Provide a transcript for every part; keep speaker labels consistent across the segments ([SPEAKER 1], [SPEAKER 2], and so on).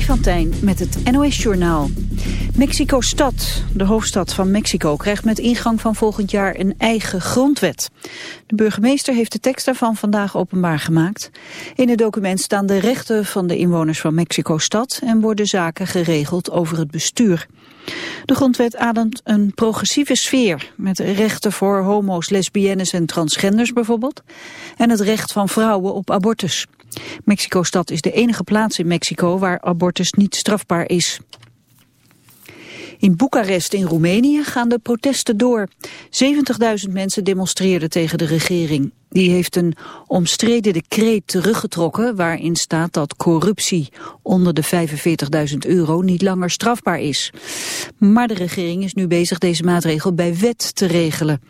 [SPEAKER 1] Van Tijn met het NOS-journaal. Mexico-stad, de hoofdstad van Mexico, krijgt met ingang van volgend jaar een eigen grondwet. De burgemeester heeft de tekst daarvan vandaag openbaar gemaakt. In het document staan de rechten van de inwoners van Mexico-stad en worden zaken geregeld over het bestuur. De grondwet ademt een progressieve sfeer, met rechten voor homo's, lesbiennes en transgenders bijvoorbeeld, en het recht van vrouwen op abortus. Mexico-stad is de enige plaats in Mexico waar abortus niet strafbaar is. In Boekarest in Roemenië gaan de protesten door. 70.000 mensen demonstreerden tegen de regering. Die heeft een omstreden decreet teruggetrokken waarin staat dat corruptie onder de 45.000 euro niet langer strafbaar is. Maar de regering is nu bezig deze maatregel bij wet te regelen.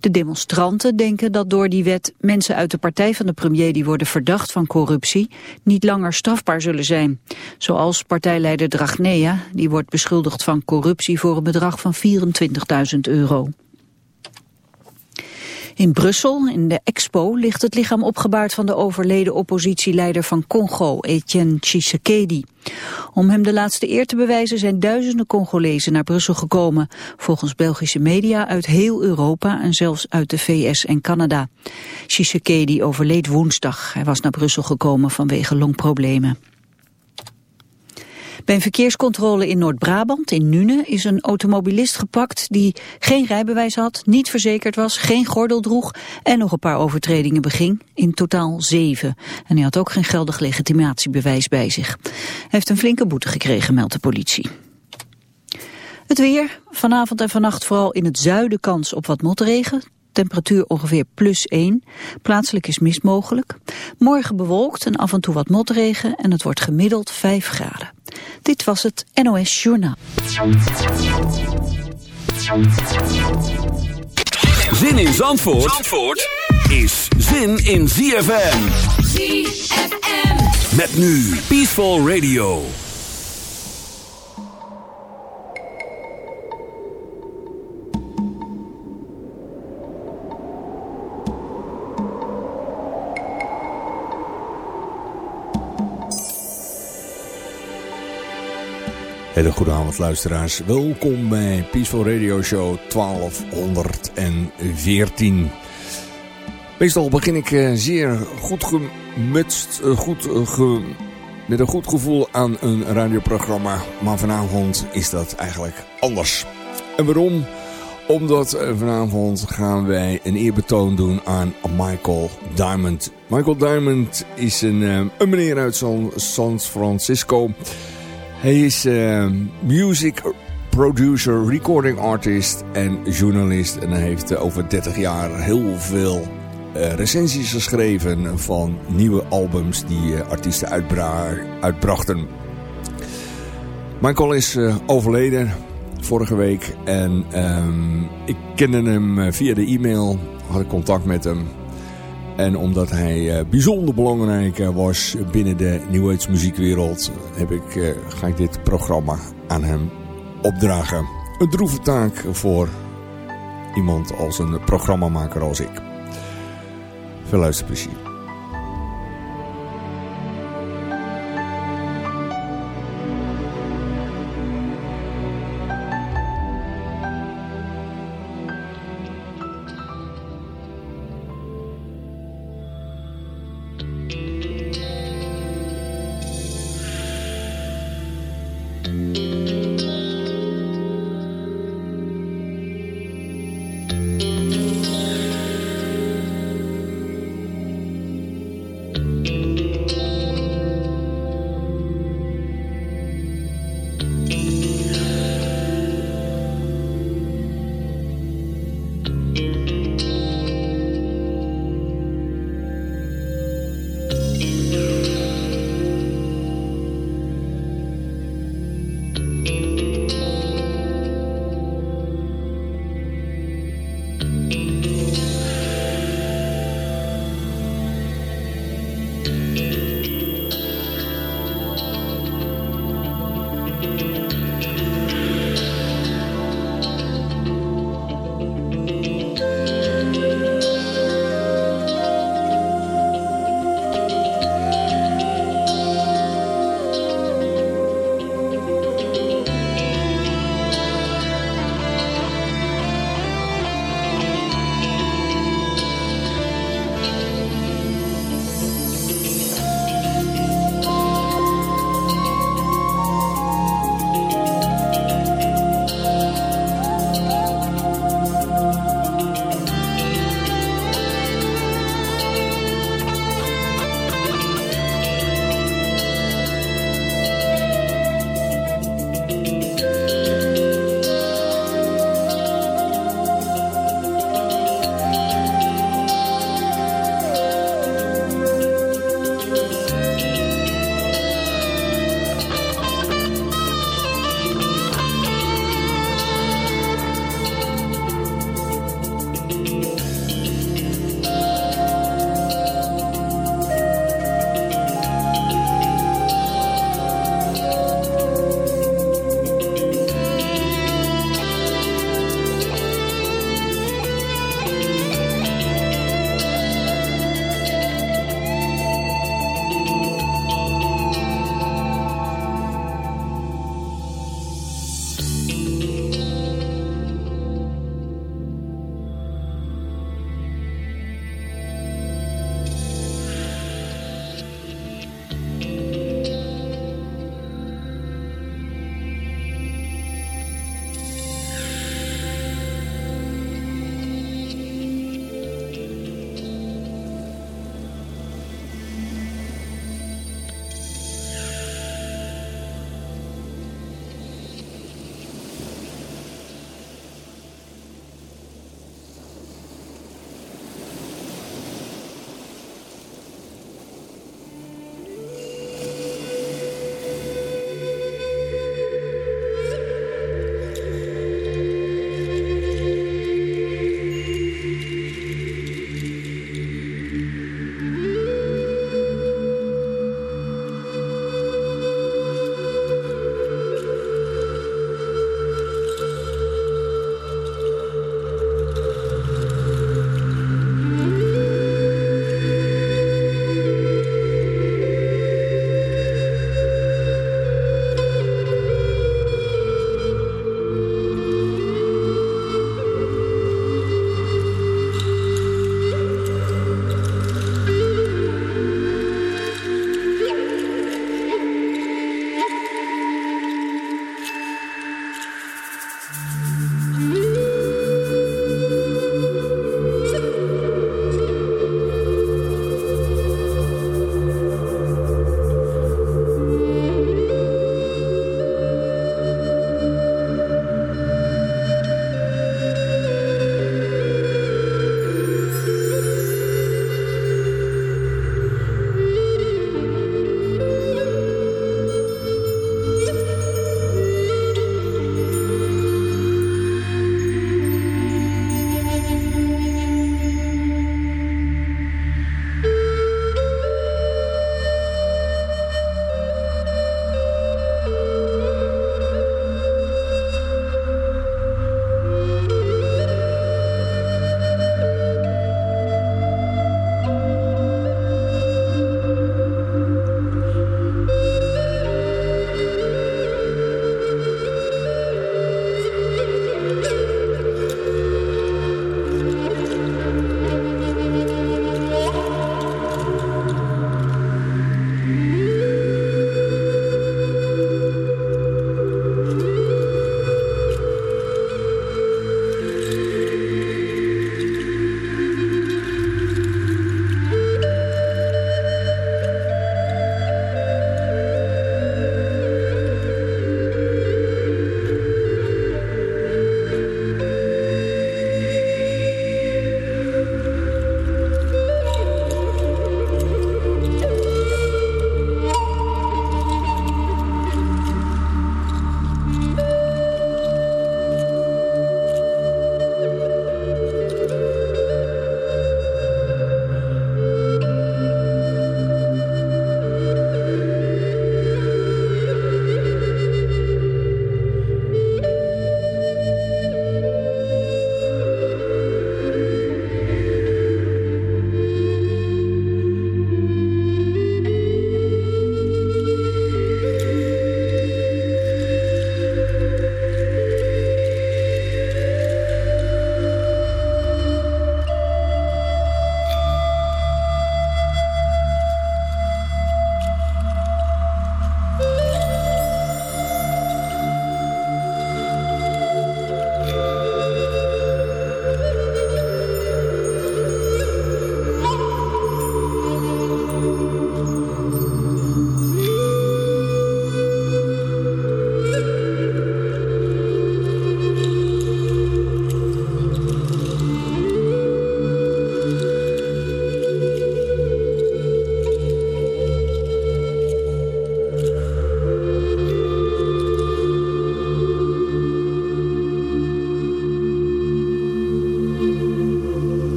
[SPEAKER 1] De demonstranten denken dat door die wet mensen uit de partij van de premier die worden verdacht van corruptie niet langer strafbaar zullen zijn. Zoals partijleider Dragnea, die wordt beschuldigd van corruptie voor een bedrag van 24.000 euro. In Brussel, in de Expo, ligt het lichaam opgebaard van de overleden oppositieleider van Congo, Etienne Tshisekedi. Om hem de laatste eer te bewijzen zijn duizenden Congolezen naar Brussel gekomen. Volgens Belgische media uit heel Europa en zelfs uit de VS en Canada. Tshisekedi overleed woensdag. Hij was naar Brussel gekomen vanwege longproblemen. Bij een verkeerscontrole in Noord-Brabant, in Nune, is een automobilist gepakt die geen rijbewijs had, niet verzekerd was, geen gordel droeg en nog een paar overtredingen beging. In totaal zeven. En hij had ook geen geldig legitimatiebewijs bij zich. Hij heeft een flinke boete gekregen, meldt de politie. Het weer. Vanavond en vannacht vooral in het zuiden kans op wat motregen. Temperatuur ongeveer plus 1. Plaatselijk is mist mogelijk. Morgen bewolkt en af en toe wat motregen en het wordt gemiddeld 5 graden. Dit was het NOS Journaal.
[SPEAKER 2] Zin in Zandvoort, Zandvoort is zin in ZFM. ZFM. Met nu Peaceful Radio.
[SPEAKER 3] Hele goede avond luisteraars. Welkom bij Peaceful Radio Show 1214. Meestal begin ik eh, zeer goed gemutst, eh, goed, eh, met een goed gevoel aan een radioprogramma. Maar vanavond is dat eigenlijk anders. En waarom? Omdat vanavond gaan wij een eerbetoon doen aan Michael Diamond. Michael Diamond is een, een meneer uit San Francisco... Hij is uh, music producer, recording artist en journalist. En hij heeft uh, over 30 jaar heel veel uh, recensies geschreven van nieuwe albums die artiesten uitbrachten. Michael is overleden vorige week en um, ik kende hem via de e-mail, had ik contact met hem. En omdat hij uh, bijzonder belangrijk uh, was binnen de New Age muziekwereld... Heb ik, uh, ga ik dit programma aan hem opdragen. Een droeve taak voor iemand als een programmamaker als ik. Veel luisterplezier.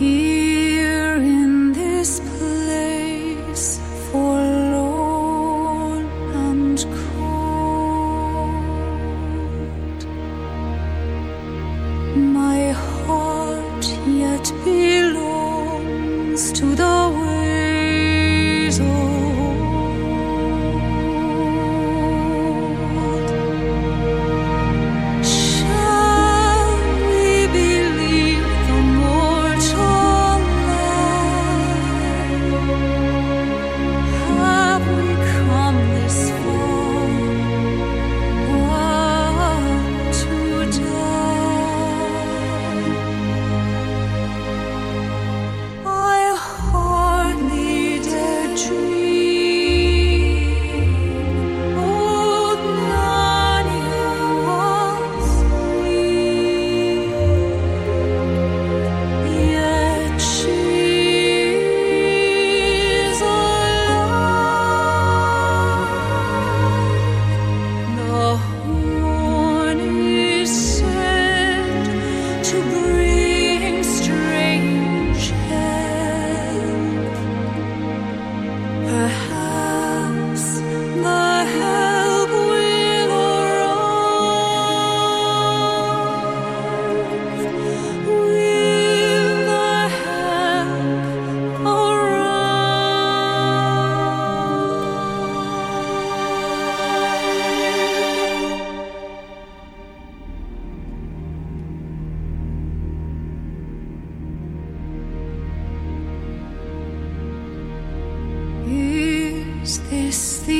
[SPEAKER 4] here.
[SPEAKER 2] this the